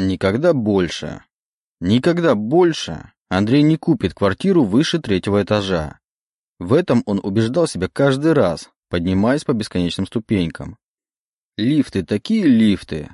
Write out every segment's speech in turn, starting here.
Никогда больше. Никогда больше Андрей не купит квартиру выше третьего этажа. В этом он убеждал себя каждый раз, поднимаясь по бесконечным ступенькам. Лифты такие лифты.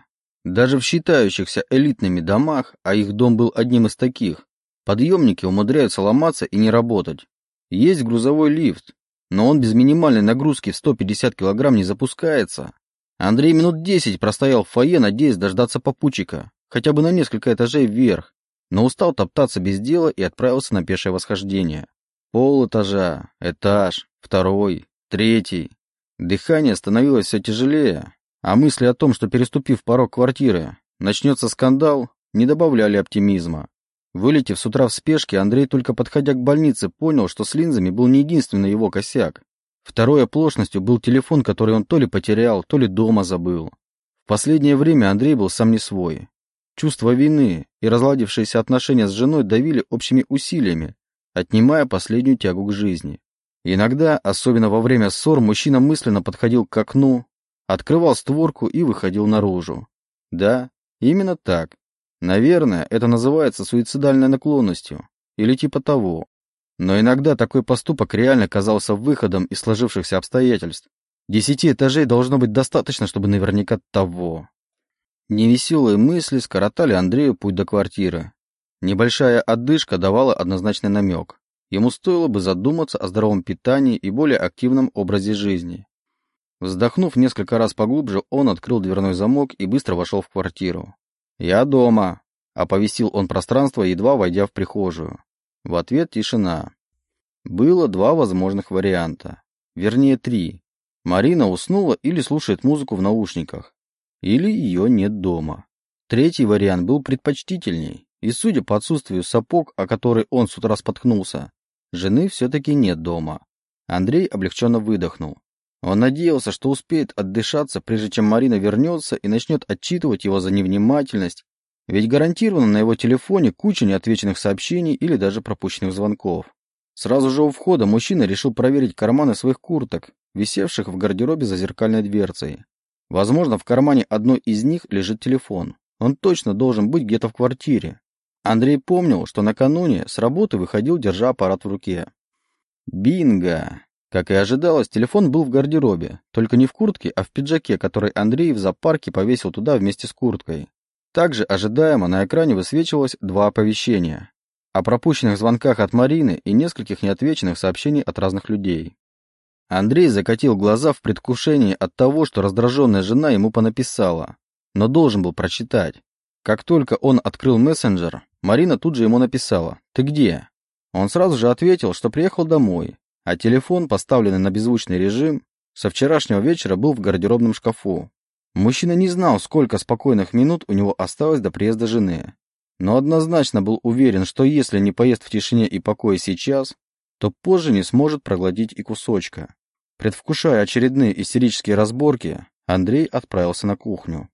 Даже в считающихся элитными домах, а их дом был одним из таких, подъемники умудряются ломаться и не работать. Есть грузовой лифт, но он без минимальной нагрузки в 150 килограмм не запускается. Андрей минут 10 простоял в фойе, надеясь дождаться попутчика, хотя бы на несколько этажей вверх, но устал топтаться без дела и отправился на пешее восхождение. Пол этажа, этаж, второй, третий. Дыхание становилось все тяжелее, а мысли о том, что переступив порог квартиры, начнется скандал, не добавляли оптимизма. Вылетев с утра в спешке, Андрей только подходя к больнице понял, что с линзами был не единственный его косяк. Второй оплошностью был телефон, который он то ли потерял, то ли дома забыл. В последнее время Андрей был сам не свой. Чувство вины и разладившиеся отношения с женой давили общими усилиями, отнимая последнюю тягу к жизни. Иногда, особенно во время ссор, мужчина мысленно подходил к окну, открывал створку и выходил наружу. Да, именно так. Наверное, это называется суицидальной наклонностью, или типа того. Но иногда такой поступок реально казался выходом из сложившихся обстоятельств. Десяти этажей должно быть достаточно, чтобы наверняка того. Невеселые мысли скоротали Андрею путь до квартиры. Небольшая отдышка давала однозначный намек. Ему стоило бы задуматься о здоровом питании и более активном образе жизни. Вздохнув несколько раз поглубже, он открыл дверной замок и быстро вошел в квартиру. «Я дома», — оповестил он пространство, едва войдя в прихожую. В ответ тишина. Было два возможных варианта. Вернее, три. Марина уснула или слушает музыку в наушниках. Или ее нет дома. Третий вариант был предпочтительней. И судя по отсутствию сапог, о который он с утра споткнулся, жены все-таки нет дома. Андрей облегченно выдохнул. Он надеялся, что успеет отдышаться, прежде чем Марина вернется и начнет отчитывать его за невнимательность, ведь гарантированно на его телефоне куча неотвеченных сообщений или даже пропущенных звонков. Сразу же у входа мужчина решил проверить карманы своих курток, висевших в гардеробе за зеркальной дверцей. Возможно, в кармане одной из них лежит телефон. Он точно должен быть где-то в квартире. Андрей помнил, что накануне с работы выходил, держа аппарат в руке. Бинго! Как и ожидалось, телефон был в гардеробе, только не в куртке, а в пиджаке, который Андрей в зоопарке повесил туда вместе с курткой. Также ожидаемо на экране высвечивалось два оповещения о пропущенных звонках от Марины и нескольких неотвеченных сообщений от разных людей. Андрей закатил глаза в предвкушении от того, что раздраженная жена ему понаписала, но должен был прочитать. Как только он открыл мессенджер, Марина тут же ему написала «Ты где?». Он сразу же ответил, что приехал домой, а телефон, поставленный на беззвучный режим, со вчерашнего вечера был в гардеробном шкафу. Мужчина не знал, сколько спокойных минут у него осталось до приезда жены, но однозначно был уверен, что если не поест в тишине и покое сейчас, то позже не сможет проглотить и кусочка. Предвкушая очередные истерические разборки, Андрей отправился на кухню.